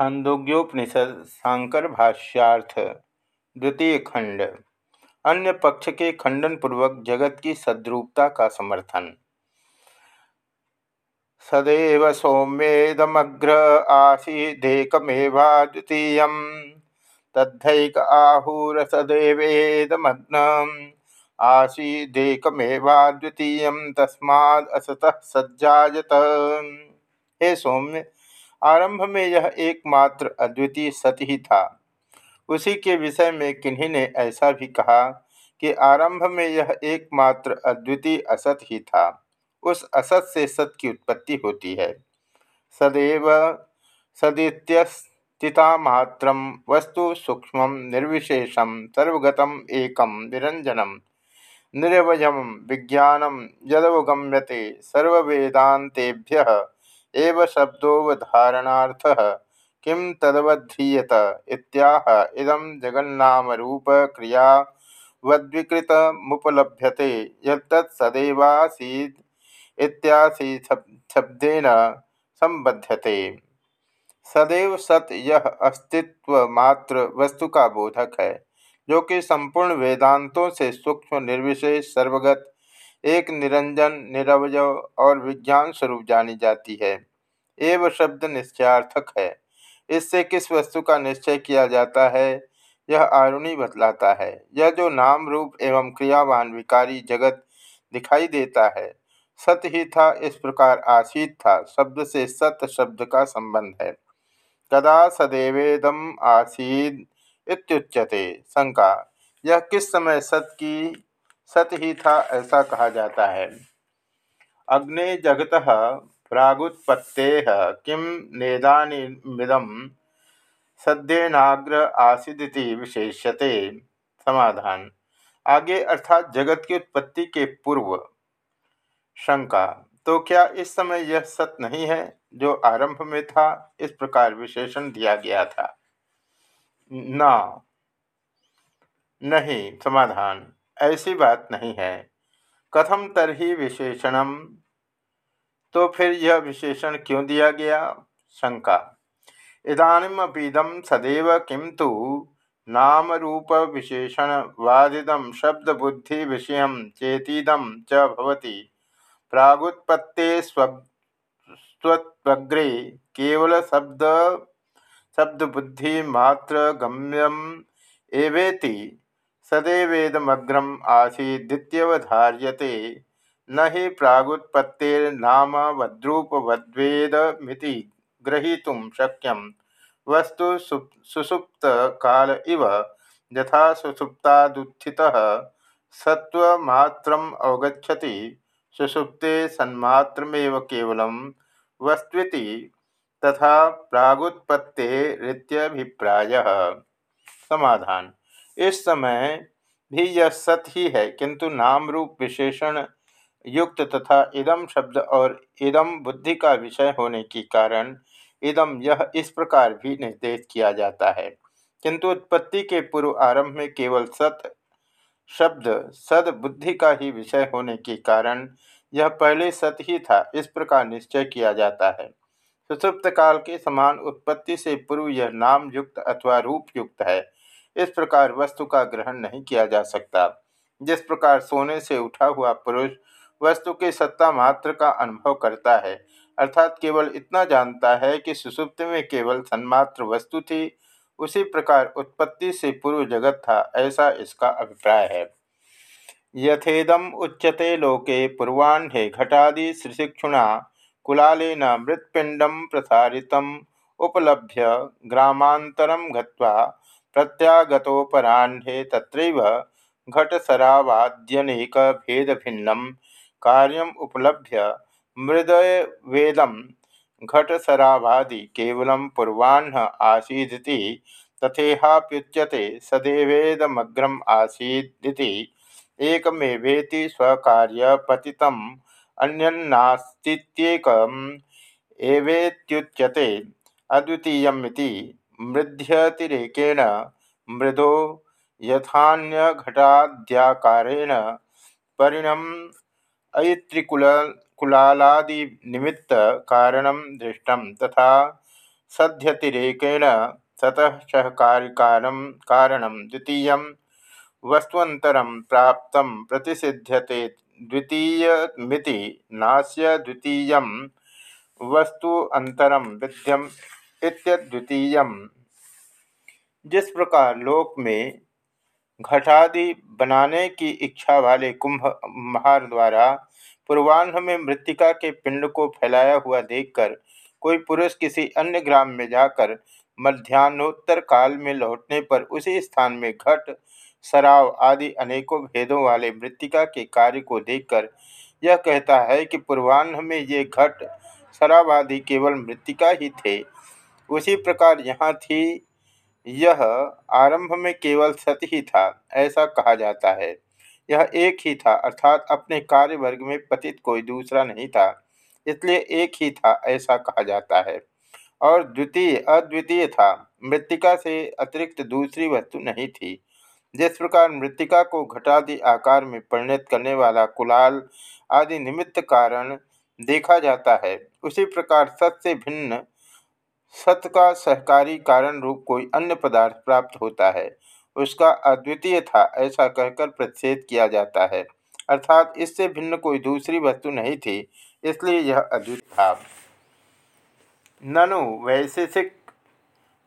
छांदोग्योपनिषद शांकर भाष्यार्थ, द्वितीय खंड। अन्य पक्ष के खंडन पूर्वक जगत की सद्रूपता का समर्थन। सदैव सौम्येदमग्र आसीदेकमेवा द्वितीय तद्धक आहूर सदैवेदमग्न आसीदेकमेवा द्वितीय तस्मात् सज्जात हे सौम्य आरंभ में यह एकमात्र अद्वितीय सत्य ही था। उसी के विषय में किन्हीं ने ऐसा भी कहा कि आरंभ में यह एकमात्र अद्वितीय असत ही था। उस असत से सत की उत्पत्ति होती है। सदैव सदित्यस्तितामात्र वस्तु सूक्ष्म निर्विशेषम सर्वगतम एकम निरंजनम निरवयम विज्ञानम यदवगम्यते सर्वेदातेभ्य एव शब्दोवधारणार्थ किं तदवध्रियत इत्याह इदं जगन्नामरूपक्रियावद्विकृतमुपलभ्यते यत्तत् सदैवासीद् इत्यासि शब्देन संबध्यते सदैव सत यह अस्तित्व मात्र वस्तु का बोधक है जो कि संपूर्ण वेदांतों से सूक्ष्म, निर्विशेष, सर्वगत, एक निरंजन, निरवय और विज्ञान स्वरूप जानी जाती है। एव शब्द निश्चयार्थक है। इससे किस वस्तु का निश्चय किया जाता है, यह आरुणी बतलाता है। यह जो नाम रूप एवं क्रियावान विकारी जगत दिखाई देता है, सत ही था, इस प्रकार आशीत था, शब्द से सत शब्द का संबंध है। कदा सदैवेदम आसीद इत्युच्यते, शंका, यह किस समय सत की, सत ही था ऐसा कहा जाता है। अग्नि जगत प्रागुत्पत्ते किम नेदानिमिदम सद्यनाग्र आसिदिति विशेष्यते। समाधान। आगे अर्थात जगत की उत्पत्ति के पूर्व शंका। तो क्या इस समय यह सत नहीं है जो आरंभ में था? इस प्रकार विशेषण दिया गया था। ना। नहीं। समाधान। ऐसी बात नहीं है। कथम तरही विशेषणम तो फिर यह विशेषण क्यों दिया गया? शंका। इदानीमपीदम सदैव किंतु नाम रूप विशेषण वादिदम शब्द बुद्धि विषय चेतीदम च भवति। प्रागुत्पत्ते केवल शब्द शब्द बुद्धि मात्र गम्यम एवेति। सदैवेदमग्रम आसी आसीदित्यवधार्यते। न हि प्रागुत्पत्तिर्नाम वद्रूपवद्वेदमिति ग्रहीतुं शक्यं वस्तु सुसुप्त काल इव यथा सुसुप्तादुत्थितः सत्वमात्रम् अवगछति सुसुप्ते सन्मात्रमेव केवलं वस्तुति तथा प्रागुत्पत्तेरित्यभिप्रायः। समाधान। इस समय भी यह सत ही है, किंतु नाम रूप विशेषण युक्त तथा इदम शब्द और इदम बुद्धि का विषय होने के कारण इदम यह इस प्रकार भी निर्देश किया जाता है। किंतु उत्पत्ति के पूर्व आरंभ में केवल सत शब्द, सद बुद्धि का ही विषय होने के कारण यह पहले सत ही था, इस प्रकार निश्चय किया जाता है। सुसुप्त काल के समान उत्पत्ति से पूर्व यह नाम युक्त अथवा रूप युक्त है। इस प्रकार वस्तु का ग्रहण नहीं किया जा सकता। जिस प्रकार सोने से उठा हुआ पुरुष वस्तु के सत्ता मात्र का अनुभव करता है। अर्थात केवल इतना जानता है कि सुसुप्त में केवल सन्मात्र वस्तु थी, उसी प्रकार उत्पत्ति से पूर्व जगत था, ऐसा इसका अभिप्राय है। यथेदम उच्यते लोके पूर्वाह्ने घटादि श्रीशिक्षुणा कुलालेन मृत्पिंडम प्रसारित उपलभ्य ग्रामांतरम गत्वा प्रत्यागतोपराह्ने तत्रैव घटसरावाद्यनेकभेदभिन्नं कार्यम् उपलभ्य मृदवेदं घटसरावादि केवलं पूर्वाह्न आसीदिति तथेहाप्युच्यते सदैवेदमग्रम् आसीदिति एकमेवेति स्वकार्यपतितम् अन्यन्नास्तीत्येकम् एवेत्युच्यते अद्वितीयमिति मृध्यतिरेकेण मृदो यथान्यघटाद्याकारेण परिणम अयित्रिकुल कुलालादिनिमित्त कारण दृष्टम तथा सध्यतिरेकेण सतः सहकारिकारण कारणं द्वितीय वस्तुअंतरम प्राप्त प्रतिषिध्यते द्वितीयमिति नास्य द्वितीय वस्तु अंतरम विद्यम इत्यद्वितीय जिस प्रकार लोक में घटादि बनाने की इच्छा वाले कुंभ महार द्वारा पूर्वाह्न में मृतिका के पिंड को फैलाया हुआ देखकर कोई पुरुष किसी अन्य ग्राम में जाकर मध्यान्होत्तर काल में लौटने पर उसी स्थान में घट, सराव आदि अनेकों भेदों वाले मृतिका के कार्य को देखकर यह कहता है कि पूर्वाह्न में ये घट, सराव आदि केवल मृतिका ही थे। उसी प्रकार यहाँ थी यह आरंभ में केवल सत ही था, ऐसा कहा जाता है। यह एक ही था, अर्थात अपने कार्य वर्ग में पतित कोई दूसरा नहीं था, इसलिए एक ही था, ऐसा कहा जाता है। और द्वितीय, अद्वितीय था, मृतिका से अतिरिक्त दूसरी वस्तु नहीं थी। जिस प्रकार मृतिका को घटादि आकार में परिणत करने वाला कुलाल आदि निमित्त कारण देखा जाता है, उसी प्रकार सत से भिन्न सत का सहकारी कारण रूप कोई अन्य पदार्थ प्राप्त होता है। उसका अद्वितीय था, ऐसा कहकर प्रतिषेध किया जाता है। अर्थात इससे भिन्न कोई दूसरी वस्तु नहीं थी, इसलिए यह अद्वित था। ननु वैशेषिक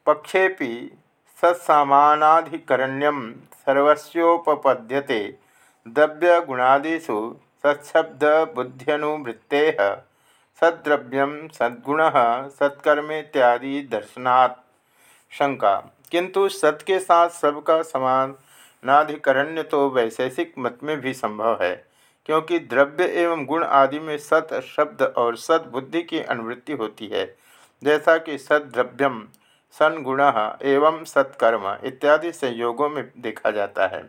पक्षेपि सत्सामानाधिकरण्यम सर्वस्वोपपद्यते द्रव्य गुणादिषु सत्शब्द बुद्ध्यनुवृत्ते सद्रव्यम सद्गुण, सत्कर्मेत्यादि दर्शनात्। शंका, किंतु सत के साथ सबका समान नाधिकरण्य तो वैशेषिक मत में भी संभव है, क्योंकि द्रव्य एवं गुण आदि में सत शब्द और सद बुद्धि की अनुवृत्ति होती है, जैसा कि सद्रव्यम सन गुण एवं सत्कर्म इत्यादि संयोगों में देखा जाता है।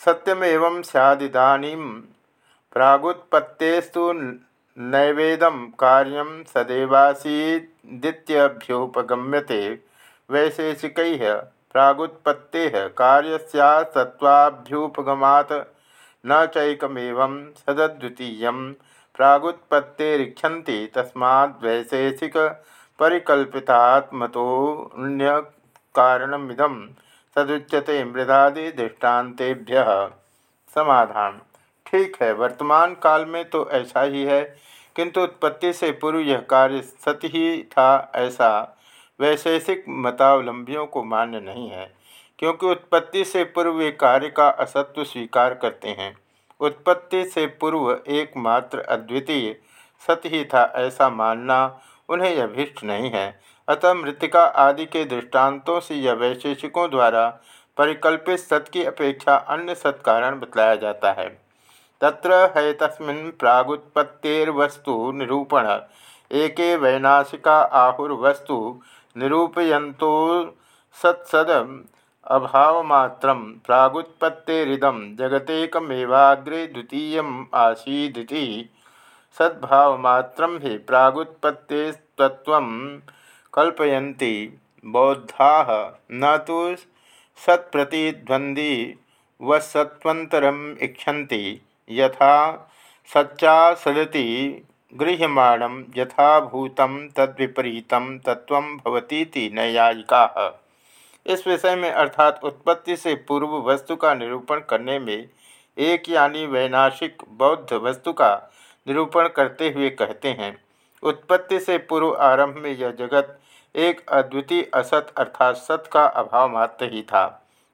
सत्यम एवं सदिदानी प्रागुत्पत्तेस्तु नैवेदम कार्यम सदैवासीदित्यभ्युपगम्यते वैशेषिक प्रागुत्पत्ते कार्यस्यात्वाभ्युपगमात् न चैकमेव सदद्वितीय प्रागुत्पत्तेरीक्षति तस्माद्वैशेषिक परिकल्पितात्मतोऽन्यकारणमिदं सदुच्यते मृदादि दृष्टान्तेभ्य। समाधान ठीक है, वर्तमान काल में तो ऐसा ही है, किंतु उत्पत्ति से पूर्व यह कार्य सत्य ही था ऐसा। वैशेषिक मतावलंबियों को मान्य नहीं है, क्योंकि उत्पत्ति से पूर्व वे कार्य का असत्व स्वीकार करते हैं। उत्पत्ति से पूर्व एकमात्र अद्वितीय सत्य ही था ऐसा मानना उन्हें अभिष्ट नहीं है। अतः मृतिका आदि के दृष्टांतों से यह वैशेषिकों द्वारा परिकल्पित सत्य की अपेक्षा अन्य सत्कारण बतलाया जाता है। तत्र है तस्मिन् प्रागुत्पत्तेर्वस्तु निरूपण। एके वैनाशिका आहुर्वस्तु निरूपयन्तो सत्सद अभावमात्रं प्रागुत्पत्तेरिदं जगतेकमेवाग्रे द्वितीयम् आसीदिति। सद्भावमात्रं हि प्रागुत्पत्तेस्तत्त्वं कल्पयन्ति। बौद्धाः न तो सत्प्रतिद्वन्द्वी वत्सत्वन्तरम् इच्छन्ति। यथा सच्चा सदति गृह्यमाणं यथाभूतं तद्विपरीतं तत्व भवतीति नैयायिका। इस विषय में अर्थात उत्पत्ति से पूर्व वस्तु का निरूपण करने में एक यानी वैनाशिक बौद्ध वस्तु का निरूपण करते हुए कहते हैं। उत्पत्ति से पूर्व आरंभ में यह जगत एक अद्वितीय असत अर्थात सत का अभाव मात्र ही था।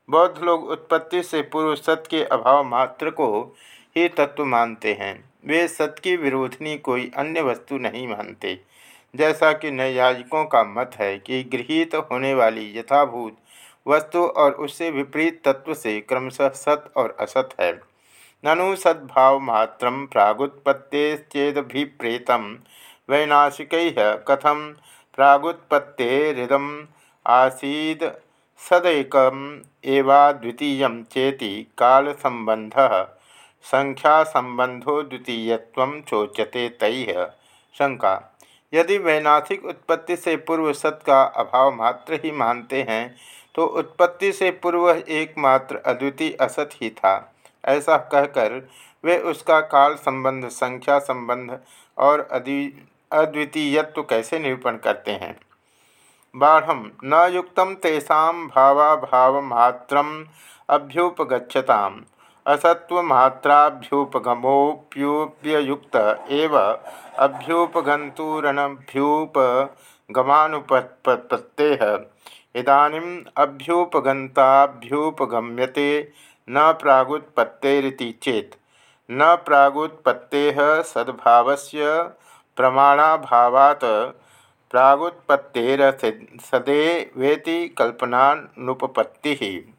बौद्ध लोग उत्पत्ति से पूर्व सत के अभाव मात्र को ही तत्व मानते हैं। वे सत्य की विरोधनी कोई अन्य वस्तु नहीं मानते। जैसा कि नैयायिकों का मत है कि गृहित होने वाली यथाभूत वस्तु और उससे विपरीत तत्व से क्रमशः सत और असत है। ननु सद्भाव मात्र प्रागुत्पत्तेचेदभिप्रेत वैनाशिक कथम प्रागुत्पत्तेरिदम आसीद सदैकम एवाद्वितीय चेति काल संबंध संख्या संबंधो द्वितीय चोच्यते तय शंका, यदि वैनाथिक उत्पत्ति से पूर्व सत का अभाव मात्र ही मानते हैं तो उत्पत्ति से पूर्व एकमात्र अद्वितीय असत ही था। ऐसा कहकर वे उसका काल संबंध संख्या संबंध और अद्वितीयत्व कैसे निरूपण करते हैं? बाढ़ न युक्त तेषा भावाभावमात्रम अभ्युपगछता असत्वमात्राभ्युपगमोप्युपयुक्त एव अभ्युपगन्तुरनभ्युपगमानुपत्ते इदानीम् न प्रागुत्पत्तेरिति चेत्। न प्रागुत्पत्तेः सद्भावस्य प्रमाणाभावात् प्रागुत्पत्तेरसदेवेति कल्पनानुपपत्ति।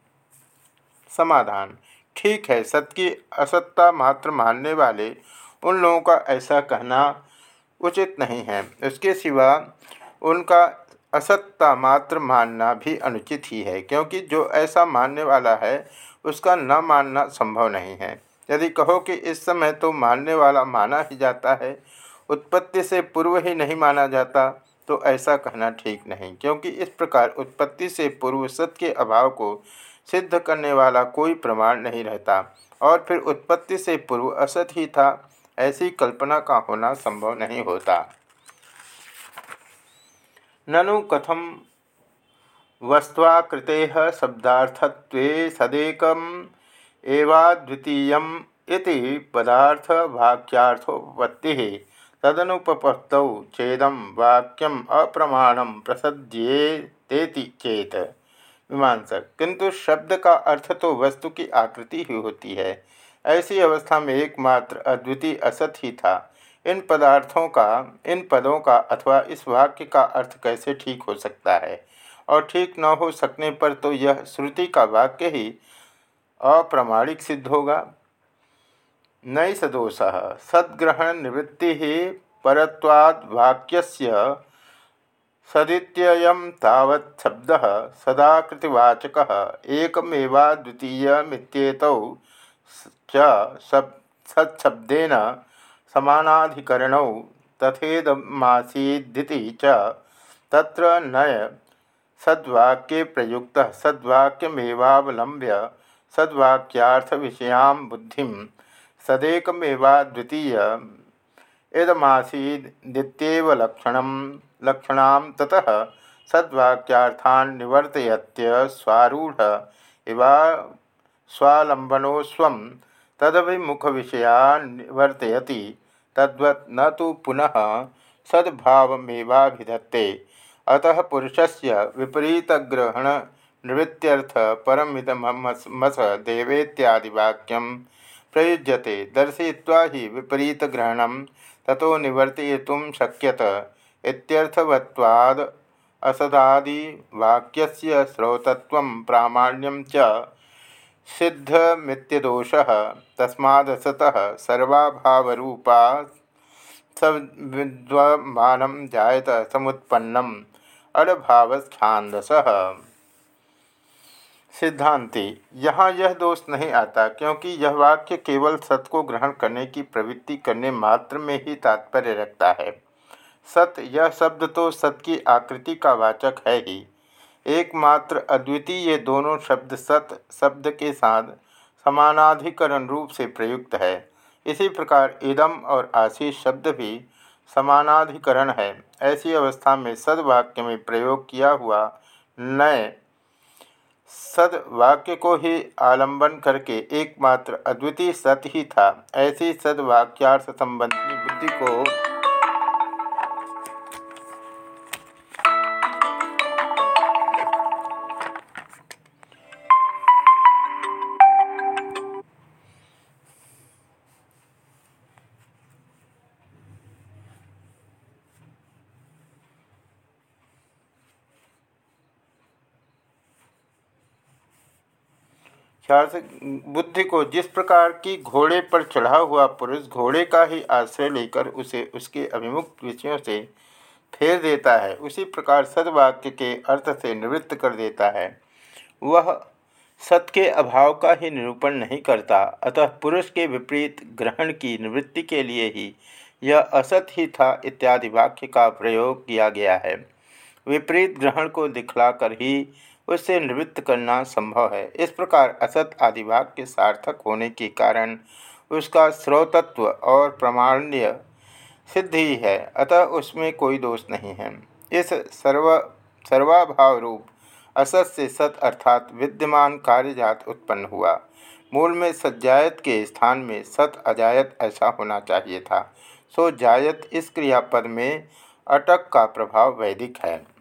समाधान। ठीक है, सत्य की असत्ता मात्र मानने वाले उन लोगों का ऐसा कहना उचित नहीं है। इसके सिवा उनका असत्ता मात्र मानना भी अनुचित ही है, क्योंकि जो ऐसा मानने वाला है, उसका न मानना संभव नहीं है। यदि कहो कि इस समय तो मानने वाला माना ही जाता है, उत्पत्ति से पूर्व ही नहीं माना जाता तो ऐसा कहना ठीक नहीं, क्योंकि इस प्रकार उत्पत्ति से पूर्व सत्य के अभाव को सिद्ध करने वाला कोई प्रमाण नहीं रहता। और फिर उत्पत्ति से पूर्व असत ही था, ऐसी कल्पना का होना संभव नहीं होता। ननु कथम वस्वाकृते शब्दार्थत्व सदेकम एवाद्वितीय पदार्थ वाक्यार्थोपत्ति तदनुपपत्तौ चेदम वाक्यम अप्रमाणम प्रसद्येतेति चेत। मीमांसक किंतु शब्द का अर्थ तो वस्तु की आकृति ही होती है। ऐसी अवस्था में एकमात्र अद्वितीय असत ही था। इन पदार्थों का, इन पदों का अथवा इस वाक्य का अर्थ कैसे ठीक हो सकता है? और ठीक न हो सकने पर तो यह श्रुति का वाक्य ही अप्रमाणिक सिद्ध होगा। नई सदोष सद्ग्रहण निवृत्ति ही परत्वाद वाक्यस्य सदित्ययं तावत् शब्दः सदाकृतिवाचकः, एकमेवाद्वितीयमित्येतौ च सत्शब्देन समानाधिकरणौ तथेदमासीदिति च। तत्र नय, सद्वाक्ये प्रयुक्तः, सद्वाक्यमेवावलम्ब्य, सद्वाक्यार्थविषयां बुद्धिं, सदेकमेवाद्वितीय इदमासीदित्येव लक्षणं, लक्षण ततः सद्वाक्यार्थान् निवर्तयत्य स्वारूढ़ इवा स्वालंबनो स्व तदभिमुखविषयान् निवर्तयति। तद्वत् न तो पुनः सद्भावमेवाभिधत्ते। अतः पुरुषस्य विपरीतग्रहण निवृत्त्यर्थ परमिदमस देवेत्यादिवाक्यम प्रयुज्यते दर्शय्वा ही विपरीतग्रहण, ततो निवर्तयितुं शक्यत। इत्यर्थवत्वाद असदादिवाक्यस्य श्रौतत्वं प्रामाण्यं च सिद्धमित्यदोषः। तस्मादसतः सर्वाभावरूपा सविद्यमानं जायत समुत्पन्नम। अड़भावस्थान्दसः। सिद्धांति, यहाँ यह दोष नहीं आता क्योंकि यह वाक्य केवल सत्य को ग्रहण करने की प्रवृत्ति करने मात्र में ही तात्पर्य रखता है। सत्य यह शब्द तो सत की आकृति का वाचक है ही। एकमात्र अद्वितीय ये दोनों शब्द सत, शब्द के साथ समानाधिकरण रूप से प्रयुक्त है। इसी प्रकार इदम और आशीष शब्द भी समानाधिकरण है। ऐसी अवस्था में सदवाक्य में प्रयोग किया हुआ नए सदवाक्य को ही आलंबन करके एकमात्र अद्वितीय सत ही था। ऐसी सदवाक्यार्थ संबंधी बुद्धि को बुद्धि को जिस प्रकार की घोड़े पर चढ़ा हुआ पुरुष घोड़े का ही आश्रय लेकर उसे उसके अभिमुख विषयों से फेर देता है, उसी प्रकार सदवाक्य के अर्थ से निवृत्त कर देता है। वह सत्य के अभाव का ही निरूपण नहीं करता, अतः पुरुष के विपरीत ग्रहण की निवृत्ति के लिए ही यह असत ही था इत्यादि वाक्य का प्रयोग किया गया है। विपरीत ग्रहण को दिखलाकर ही उससे निवृत्त करना संभव है। इस प्रकार असत आदि वाक्य सार्थक होने के कारण उसका स्रोतत्व और प्रमाण्य सिद्ध ही है, अतः उसमें कोई दोष नहीं है। इस सर्व सर्वाभाव रूप असत से सत अर्थात विद्यमान कार्यजात उत्पन्न हुआ। मूल में सज्जायत के स्थान में सत अजायत ऐसा होना चाहिए था। सो जायत इस क्रियापद में अटक का प्रभाव वैदिक है।